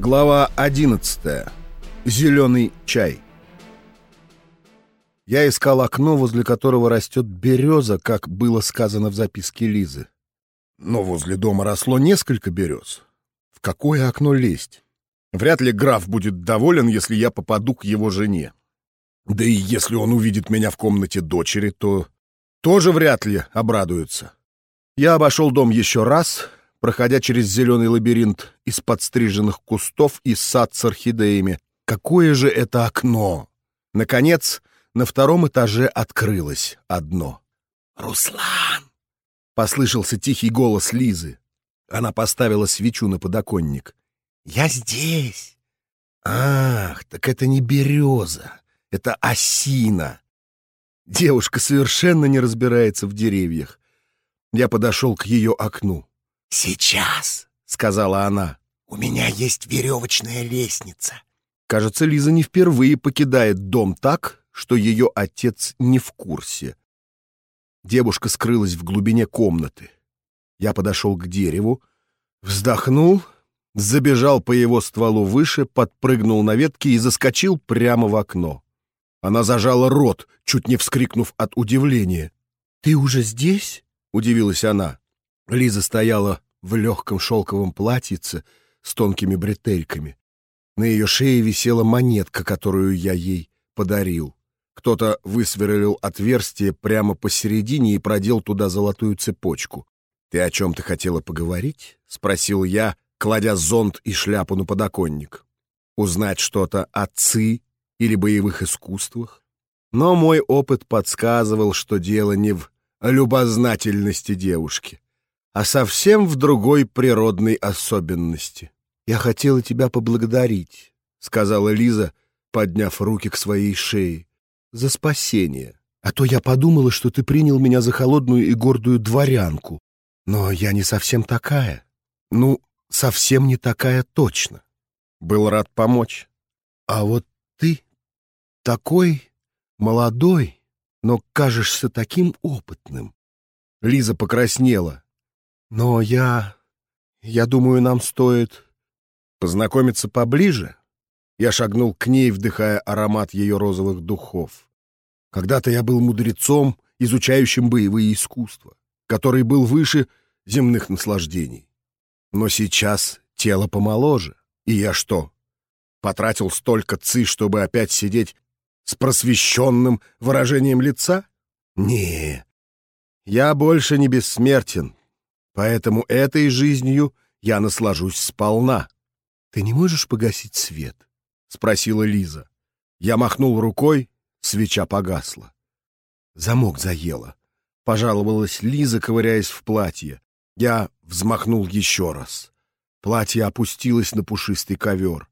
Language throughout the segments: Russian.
Глава 11. Зеленый чай. Я искал окно, возле которого растет береза, как было сказано в записке Лизы. Но возле дома росло несколько берез. В какое окно лезть? Вряд ли граф будет доволен, если я попаду к его жене. Да и если он увидит меня в комнате дочери, то тоже вряд ли обрадуется. Я обошел дом еще раз, проходя через зеленый лабиринт из подстриженных кустов и сад с орхидеями. Какое же это окно! Наконец, на втором этаже открылось одно. «Руслан!» — послышался тихий голос Лизы. Она поставила свечу на подоконник. «Я здесь!» «Ах, так это не береза, это осина!» Девушка совершенно не разбирается в деревьях. Я подошел к ее окну. «Сейчас», — сказала она, — «у меня есть веревочная лестница». Кажется, Лиза не впервые покидает дом так, что ее отец не в курсе. Девушка скрылась в глубине комнаты. Я подошел к дереву, вздохнул, забежал по его стволу выше, подпрыгнул на ветке и заскочил прямо в окно. Она зажала рот, чуть не вскрикнув от удивления. «Ты уже здесь?» — удивилась она. Лиза стояла в легком шелковом платьице с тонкими бретельками. На ее шее висела монетка, которую я ей подарил. Кто-то высверлил отверстие прямо посередине и продел туда золотую цепочку. «Ты о чем-то хотела поговорить?» — спросил я, кладя зонт и шляпу на подоконник. «Узнать что-то о ЦИ или боевых искусствах?» Но мой опыт подсказывал, что дело не в любознательности девушки а совсем в другой природной особенности. «Я хотела тебя поблагодарить», — сказала Лиза, подняв руки к своей шее, — «за спасение. А то я подумала, что ты принял меня за холодную и гордую дворянку. Но я не совсем такая. Ну, совсем не такая точно. Был рад помочь. А вот ты такой молодой, но кажешься таким опытным». Лиза покраснела. Но я... я думаю, нам стоит познакомиться поближе. Я шагнул к ней, вдыхая аромат ее розовых духов. Когда-то я был мудрецом, изучающим боевые искусства, который был выше земных наслаждений. Но сейчас тело помоложе. И я что, потратил столько ци, чтобы опять сидеть с просвещенным выражением лица? Не, я больше не бессмертен, Поэтому этой жизнью я наслажусь сполна. Ты не можешь погасить свет? спросила Лиза. Я махнул рукой, свеча погасла. Замок заело. Пожаловалась Лиза, ковыряясь в платье. Я взмахнул еще раз. Платье опустилось на пушистый ковер.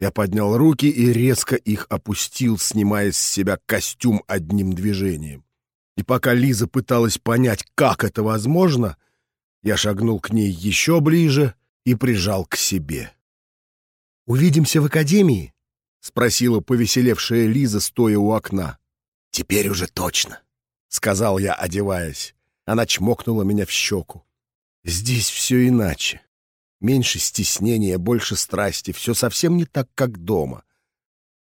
Я поднял руки и резко их опустил, снимая с себя костюм одним движением. И пока Лиза пыталась понять, как это возможно, я шагнул к ней еще ближе и прижал к себе. «Увидимся в академии?» — спросила повеселевшая Лиза, стоя у окна. «Теперь уже точно», — сказал я, одеваясь. Она чмокнула меня в щеку. «Здесь все иначе. Меньше стеснения, больше страсти. Все совсем не так, как дома.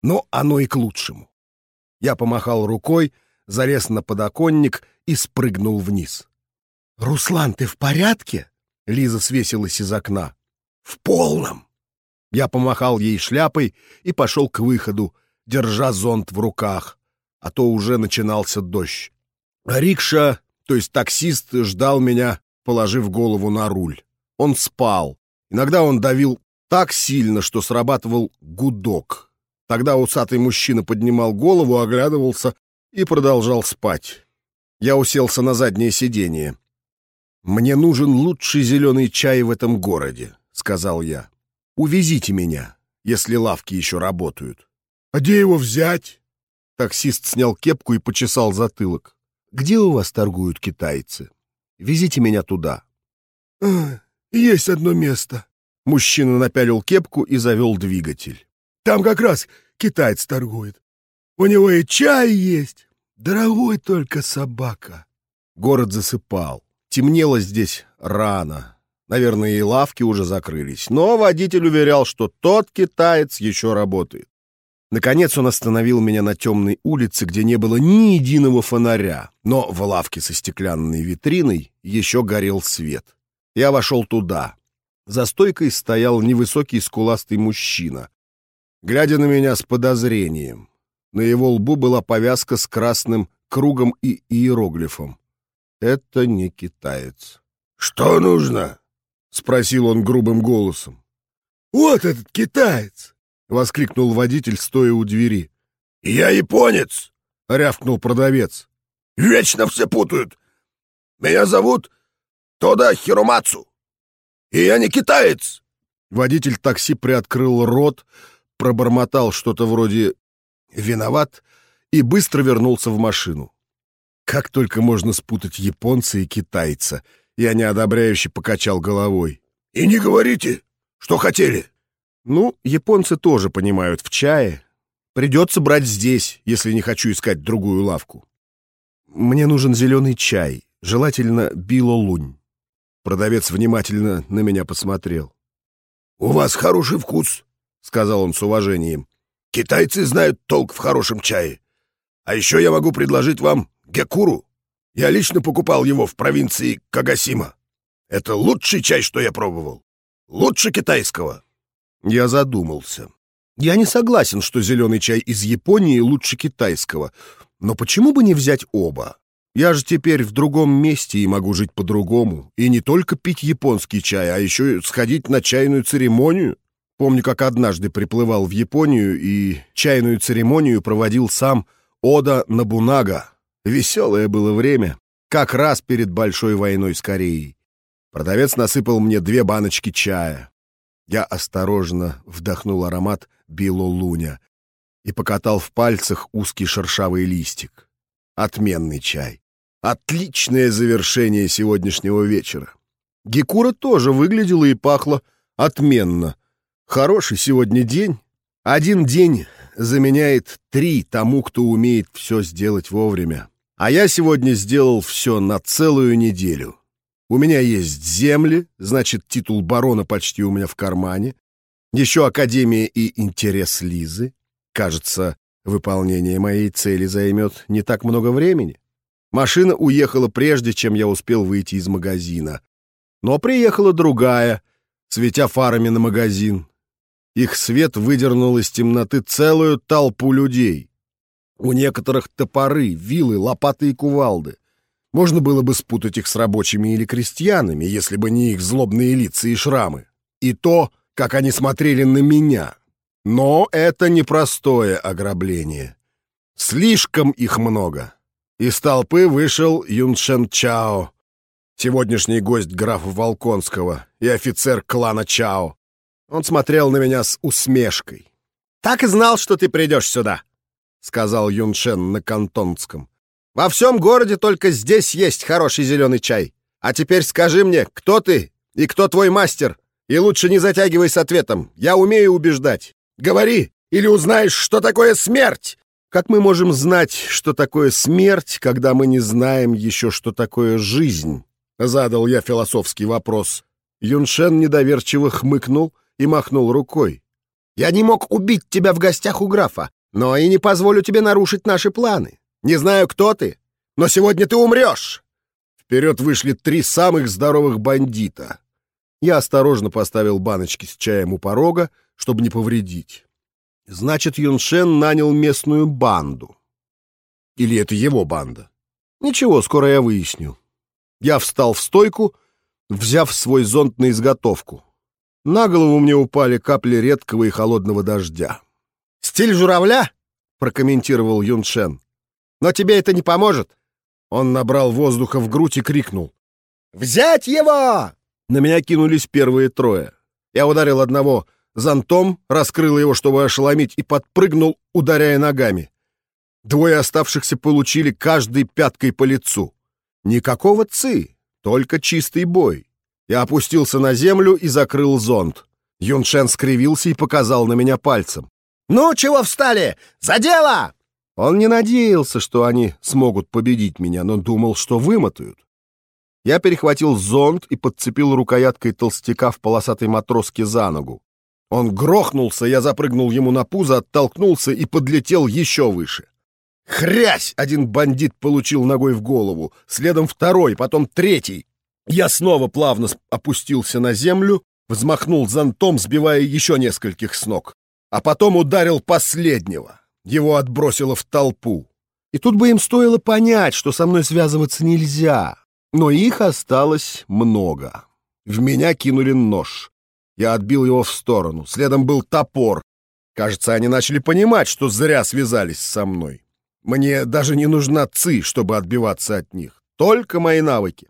Но оно и к лучшему». Я помахал рукой, залез на подоконник и спрыгнул вниз. «Руслан, ты в порядке?» Лиза свесилась из окна. «В полном!» Я помахал ей шляпой и пошел к выходу, держа зонт в руках, а то уже начинался дождь. Рикша, то есть таксист, ждал меня, положив голову на руль. Он спал. Иногда он давил так сильно, что срабатывал гудок. Тогда усатый мужчина поднимал голову, оглядывался и продолжал спать. Я уселся на заднее сиденье. «Мне нужен лучший зеленый чай в этом городе», — сказал я. «Увезите меня, если лавки еще работают». «А где его взять?» Таксист снял кепку и почесал затылок. «Где у вас торгуют китайцы? Везите меня туда». А, «Есть одно место». Мужчина напялил кепку и завел двигатель. «Там как раз китаец торгует. У него и чай есть. Дорогой только собака». Город засыпал. Темнело здесь рано. Наверное, и лавки уже закрылись. Но водитель уверял, что тот китаец еще работает. Наконец он остановил меня на темной улице, где не было ни единого фонаря, но в лавке со стеклянной витриной еще горел свет. Я вошел туда. За стойкой стоял невысокий скуластый мужчина, глядя на меня с подозрением. На его лбу была повязка с красным кругом и иероглифом. Это не китаец. «Что нужно?» — спросил он грубым голосом. «Вот этот китаец!» — воскликнул водитель, стоя у двери. «Я японец!» — рявкнул продавец. «Вечно все путают. Меня зовут Тода Хиромацу, и я не китаец!» Водитель такси приоткрыл рот, пробормотал что-то вроде «виноват» и быстро вернулся в машину. Как только можно спутать японца и китайца? Я неодобряюще покачал головой. «И не говорите, что хотели!» «Ну, японцы тоже понимают в чае. Придется брать здесь, если не хочу искать другую лавку. Мне нужен зеленый чай, желательно билолунь». Продавец внимательно на меня посмотрел. «У вас хороший вкус», — сказал он с уважением. «Китайцы знают толк в хорошем чае. А еще я могу предложить вам гекуру. Я лично покупал его в провинции Кагасима. Это лучший чай, что я пробовал. Лучше китайского». Я задумался. Я не согласен, что зеленый чай из Японии лучше китайского. Но почему бы не взять оба? Я же теперь в другом месте и могу жить по-другому. И не только пить японский чай, а еще сходить на чайную церемонию. Помню, как однажды приплывал в Японию и чайную церемонию проводил сам Ода Набунага. Веселое было время, как раз перед большой войной с Кореей. Продавец насыпал мне две баночки чая. Я осторожно вдохнул аромат билолуня и покатал в пальцах узкий шершавый листик. Отменный чай. Отличное завершение сегодняшнего вечера. Гекура тоже выглядела и пахла отменно. Хороший сегодня день. Один день заменяет три тому, кто умеет все сделать вовремя. А я сегодня сделал все на целую неделю. У меня есть земли, значит, титул барона почти у меня в кармане. Еще Академия и интерес Лизы. Кажется, выполнение моей цели займет не так много времени. Машина уехала прежде, чем я успел выйти из магазина. Но приехала другая, светя фарами на магазин. Их свет выдернул из темноты целую толпу людей. У некоторых топоры, вилы, лопаты и кувалды. Можно было бы спутать их с рабочими или крестьянами, если бы не их злобные лица и шрамы. И то, как они смотрели на меня. Но это непростое ограбление. Слишком их много. Из толпы вышел Юншен Чао, сегодняшний гость графа Волконского и офицер клана Чао. Он смотрел на меня с усмешкой. «Так и знал, что ты придешь сюда», — сказал Юншен на кантонском. «Во всем городе только здесь есть хороший зеленый чай. А теперь скажи мне, кто ты и кто твой мастер? И лучше не затягивай с ответом. Я умею убеждать. Говори, или узнаешь, что такое смерть!» Как мы можем знать, что такое смерть, когда мы не знаем еще, что такое жизнь? Задал я философский вопрос. Юншен недоверчиво хмыкнул и махнул рукой. «Я не мог убить тебя в гостях у графа, но и не позволю тебе нарушить наши планы. Не знаю, кто ты, но сегодня ты умрешь!» Вперед вышли три самых здоровых бандита. Я осторожно поставил баночки с чаем у порога, чтобы не повредить. Значит, Юншен нанял местную банду. Или это его банда? Ничего, скоро я выясню. Я встал в стойку, взяв свой зонт на изготовку. На голову мне упали капли редкого и холодного дождя. «Стиль журавля?» — прокомментировал Юншен. «Но тебе это не поможет!» Он набрал воздуха в грудь и крикнул. «Взять его!» На меня кинулись первые трое. Я ударил одного зонтом, раскрыл его, чтобы ошеломить, и подпрыгнул, ударяя ногами. Двое оставшихся получили каждой пяткой по лицу. Никакого ци, только чистый бой. Я опустился на землю и закрыл зонт. Юншен скривился и показал на меня пальцем. «Ну, чего встали? За дело!» Он не надеялся, что они смогут победить меня, но думал, что вымотают. Я перехватил зонт и подцепил рукояткой толстяка в полосатой матроске за ногу. Он грохнулся, я запрыгнул ему на пузо, оттолкнулся и подлетел еще выше. Хрясь! Один бандит получил ногой в голову, следом второй, потом третий. Я снова плавно опустился на землю, взмахнул зонтом, сбивая еще нескольких с ног, а потом ударил последнего. Его отбросило в толпу. И тут бы им стоило понять, что со мной связываться нельзя. Но их осталось много. В меня кинули нож. Я отбил его в сторону. Следом был топор. Кажется, они начали понимать, что зря связались со мной. Мне даже не нужна ци, чтобы отбиваться от них. Только мои навыки.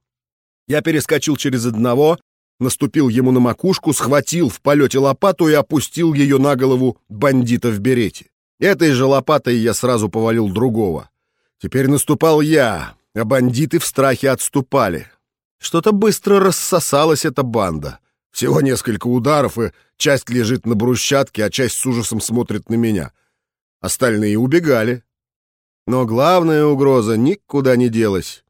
Я перескочил через одного, наступил ему на макушку, схватил в полете лопату и опустил ее на голову бандита в берете. Этой же лопатой я сразу повалил другого. Теперь наступал я, а бандиты в страхе отступали. Что-то быстро рассосалась эта банда. Всего несколько ударов, и часть лежит на брусчатке, а часть с ужасом смотрит на меня. Остальные убегали. Но главная угроза никуда не делась.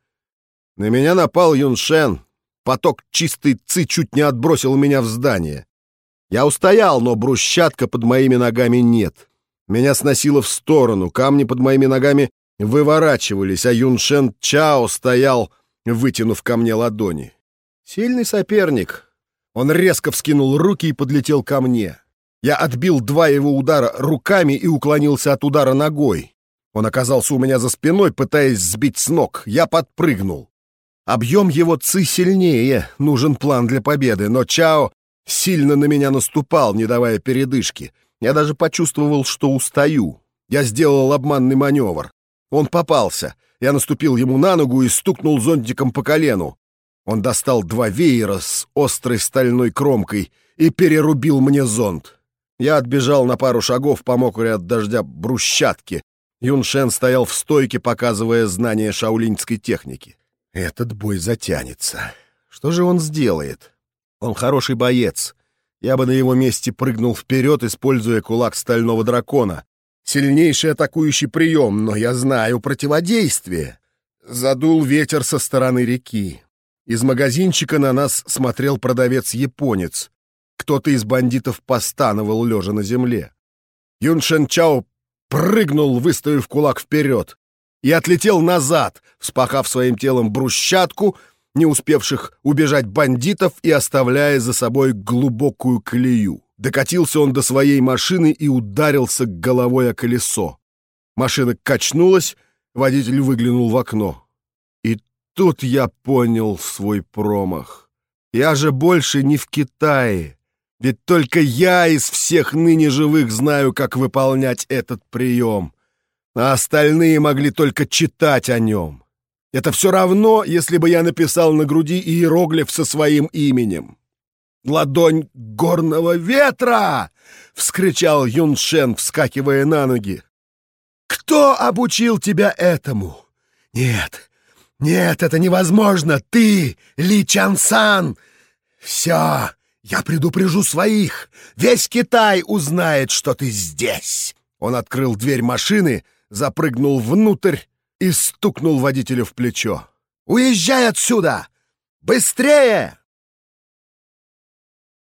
На меня напал Юншен. Поток чистой ци чуть не отбросил меня в здание. Я устоял, но брусчатка под моими ногами нет. Меня сносило в сторону, камни под моими ногами выворачивались, а Юншен Чао стоял, вытянув ко мне ладони. Сильный соперник. Он резко вскинул руки и подлетел ко мне. Я отбил два его удара руками и уклонился от удара ногой. Он оказался у меня за спиной, пытаясь сбить с ног. Я подпрыгнул. Объем его ци сильнее, нужен план для победы, но Чао сильно на меня наступал, не давая передышки. Я даже почувствовал, что устаю. Я сделал обманный маневр. Он попался. Я наступил ему на ногу и стукнул зонтиком по колену. Он достал два веера с острой стальной кромкой и перерубил мне зонт. Я отбежал на пару шагов по мокрой от дождя брусчатке. Юншен стоял в стойке, показывая знания шаулиньской техники. Этот бой затянется. Что же он сделает? Он хороший боец. Я бы на его месте прыгнул вперед, используя кулак стального дракона. Сильнейший атакующий прием, но я знаю противодействие. Задул ветер со стороны реки. Из магазинчика на нас смотрел продавец-японец. Кто-то из бандитов постановал, лежа на земле. Юншен Чао прыгнул, выставив кулак вперед, и отлетел назад, вспахав своим телом брусчатку, не успевших убежать бандитов и оставляя за собой глубокую колею. Докатился он до своей машины и ударился головой о колесо. Машина качнулась, водитель выглянул в окно. И тут я понял свой промах. Я же больше не в Китае. Ведь только я из всех ныне живых знаю, как выполнять этот прием. А остальные могли только читать о нем. Это все равно, если бы я написал на груди иероглиф со своим именем ладонь горного ветра!» — вскричал Юншен, вскакивая на ноги. «Кто обучил тебя этому? Нет, нет, это невозможно! Ты, Ли Чансан! Все, я предупрежу своих! Весь Китай узнает, что ты здесь!» Он открыл дверь машины, запрыгнул внутрь и стукнул водителю в плечо. «Уезжай отсюда! Быстрее!»